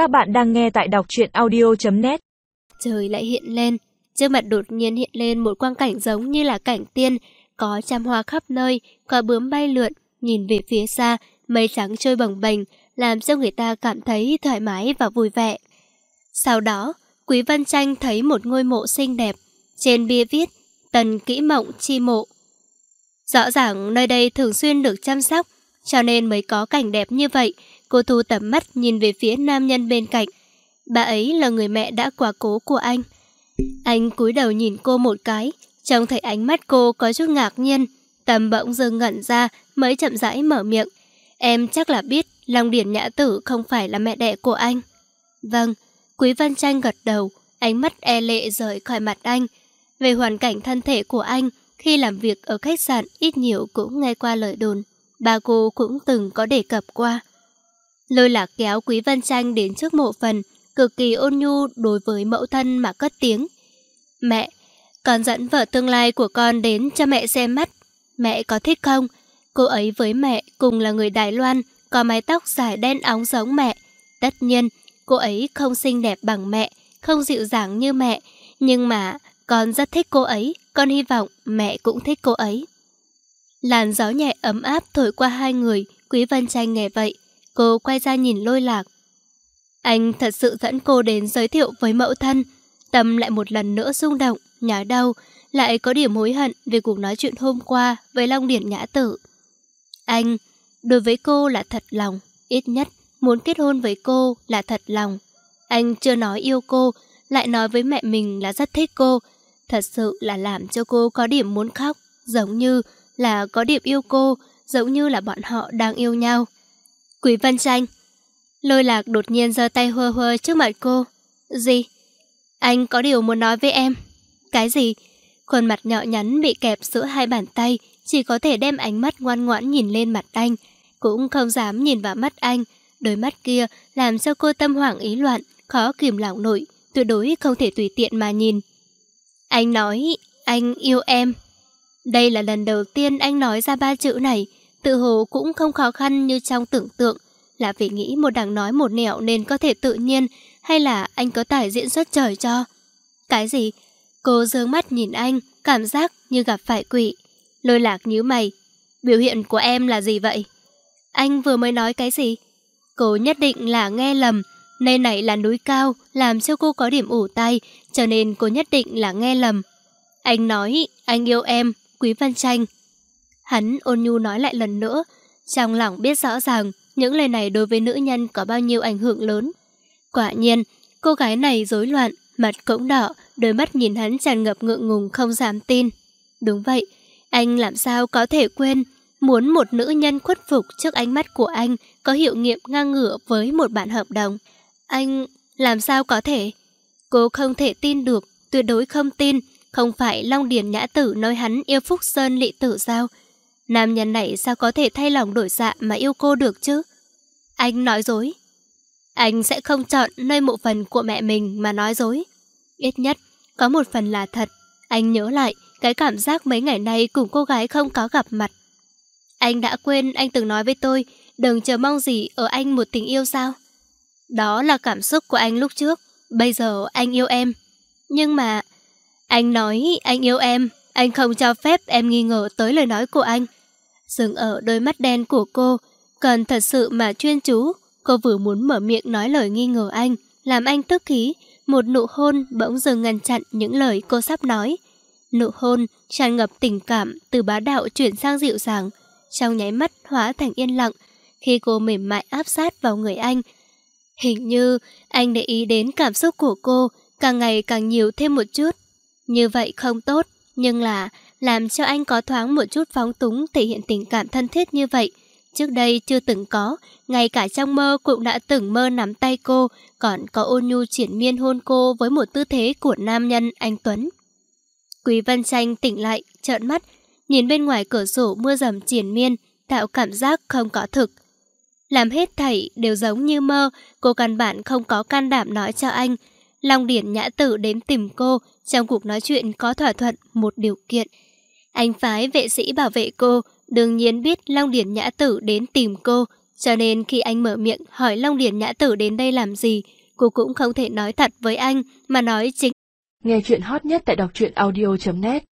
Các bạn đang nghe tại đọc truyện audio.net Trời lại hiện lên, trước mặt đột nhiên hiện lên một quang cảnh giống như là cảnh tiên, có trăm hoa khắp nơi, có bướm bay lượn, nhìn về phía xa, mây trắng trôi bồng bềnh, làm cho người ta cảm thấy thoải mái và vui vẻ. Sau đó, Quý văn Tranh thấy một ngôi mộ xinh đẹp, trên bia viết Tần Kỹ Mộng Chi Mộ. Rõ ràng nơi đây thường xuyên được chăm sóc, cho nên mới có cảnh đẹp như vậy. Cô thu tầm mắt nhìn về phía nam nhân bên cạnh. Bà ấy là người mẹ đã quá cố của anh. Anh cúi đầu nhìn cô một cái, trông thấy ánh mắt cô có chút ngạc nhiên. Tầm bỗng dưng ngẩn ra mới chậm rãi mở miệng. Em chắc là biết Long Điển Nhã Tử không phải là mẹ đẻ của anh. Vâng, Quý Văn Tranh gật đầu, ánh mắt e lệ rời khỏi mặt anh. Về hoàn cảnh thân thể của anh, khi làm việc ở khách sạn ít nhiều cũng nghe qua lời đồn. Bà cô cũng từng có đề cập qua. Lôi lạc kéo Quý Văn Tranh đến trước mộ phần, cực kỳ ôn nhu đối với mẫu thân mà cất tiếng. Mẹ, con dẫn vợ tương lai của con đến cho mẹ xem mắt. Mẹ có thích không? Cô ấy với mẹ cùng là người Đài Loan, có mái tóc dài đen óng giống mẹ. Tất nhiên, cô ấy không xinh đẹp bằng mẹ, không dịu dàng như mẹ, nhưng mà con rất thích cô ấy, con hy vọng mẹ cũng thích cô ấy. Làn gió nhẹ ấm áp thổi qua hai người, Quý Văn Tranh nghe vậy. Cô quay ra nhìn lôi lạc. Anh thật sự dẫn cô đến giới thiệu với mẫu thân. Tâm lại một lần nữa rung động, nhói đau, lại có điểm hối hận về cuộc nói chuyện hôm qua với Long Điển Nhã Tử. Anh, đối với cô là thật lòng, ít nhất muốn kết hôn với cô là thật lòng. Anh chưa nói yêu cô, lại nói với mẹ mình là rất thích cô. Thật sự là làm cho cô có điểm muốn khóc, giống như là có điểm yêu cô, giống như là bọn họ đang yêu nhau. Quý Văn Tranh Lôi lạc đột nhiên giơ tay hơ hơ trước mặt cô. Gì? Anh có điều muốn nói với em. Cái gì? Khuôn mặt nhỏ nhắn bị kẹp giữa hai bàn tay, chỉ có thể đem ánh mắt ngoan ngoãn nhìn lên mặt anh, cũng không dám nhìn vào mắt anh. Đôi mắt kia làm cho cô tâm hoảng ý loạn, khó kìm lòng nổi, tuyệt đối không thể tùy tiện mà nhìn. Anh nói, anh yêu em. Đây là lần đầu tiên anh nói ra ba chữ này, tự hồ cũng không khó khăn như trong tưởng tượng, là vì nghĩ một đằng nói một nẻo nên có thể tự nhiên, hay là anh có tài diễn xuất trời cho. Cái gì? Cô dương mắt nhìn anh, cảm giác như gặp phải quỷ. Lôi lạc nhíu mày. Biểu hiện của em là gì vậy? Anh vừa mới nói cái gì? Cô nhất định là nghe lầm. Nơi này là núi cao, làm cho cô có điểm ủ tay, cho nên cô nhất định là nghe lầm. Anh nói, anh yêu em, Quý Văn Tranh. Hắn ôn nhu nói lại lần nữa, trong lòng biết rõ ràng những lời này đối với nữ nhân có bao nhiêu ảnh hưởng lớn. Quả nhiên, cô gái này rối loạn, mặt cũng đỏ, đôi mắt nhìn hắn tràn ngập ngượng ngùng không dám tin. Đúng vậy, anh làm sao có thể quên muốn một nữ nhân khuất phục trước ánh mắt của anh có hiệu nghiệm ngang ngửa với một bản hợp đồng. Anh làm sao có thể? Cô không thể tin được, tuyệt đối không tin, không phải Long Điền Nhã Tử nói hắn yêu Phúc Sơn Lị Tử sao? Nam nhân này sao có thể thay lòng đổi dạ mà yêu cô được chứ? Anh nói dối. Anh sẽ không chọn nơi mộ phần của mẹ mình mà nói dối. Ít nhất, có một phần là thật. Anh nhớ lại cái cảm giác mấy ngày nay cùng cô gái không có gặp mặt. Anh đã quên anh từng nói với tôi đừng chờ mong gì ở anh một tình yêu sao? Đó là cảm xúc của anh lúc trước. Bây giờ anh yêu em. Nhưng mà... Anh nói anh yêu em. Anh không cho phép em nghi ngờ tới lời nói của anh. Dừng ở đôi mắt đen của cô. Cần thật sự mà chuyên chú. Cô vừa muốn mở miệng nói lời nghi ngờ anh. Làm anh tức khí. Một nụ hôn bỗng dừng ngăn chặn những lời cô sắp nói. Nụ hôn tràn ngập tình cảm từ bá đạo chuyển sang dịu dàng. Trong nháy mắt hóa thành yên lặng. Khi cô mềm mại áp sát vào người anh, Hình như anh để ý đến cảm xúc của cô càng ngày càng nhiều thêm một chút. Như vậy không tốt, nhưng là làm cho anh có thoáng một chút phóng túng thể hiện tình cảm thân thiết như vậy. Trước đây chưa từng có, ngay cả trong mơ cũng đã từng mơ nắm tay cô, còn có ôn nhu triển miên hôn cô với một tư thế của nam nhân anh Tuấn. Quý Văn Tranh tỉnh lại, trợn mắt, nhìn bên ngoài cửa sổ mưa rầm triển miên, tạo cảm giác không có thực. Làm hết thảy đều giống như mơ, cô căn bản không có can đảm nói cho anh. Long Điển Nhã Tử đến tìm cô, trong cuộc nói chuyện có thỏa thuận một điều kiện. Anh phái vệ sĩ bảo vệ cô, đương nhiên biết Long Điển Nhã Tử đến tìm cô, Cho nên khi anh mở miệng hỏi Long Điền Nhã Tử đến đây làm gì, cô cũng không thể nói thật với anh mà nói chính. Nghe chuyện hot nhất tại đọc truyện audio.net